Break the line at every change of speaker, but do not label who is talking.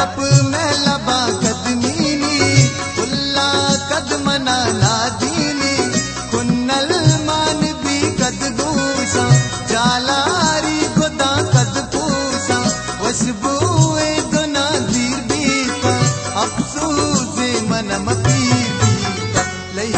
cup میں لبا قدمینی، اللہ قدمنا نادینی کنل مان بھی قد گوسا چالاری خدا قد پوسا وشبوئے گنا دیر بیتا، افسوس من پیتا لئی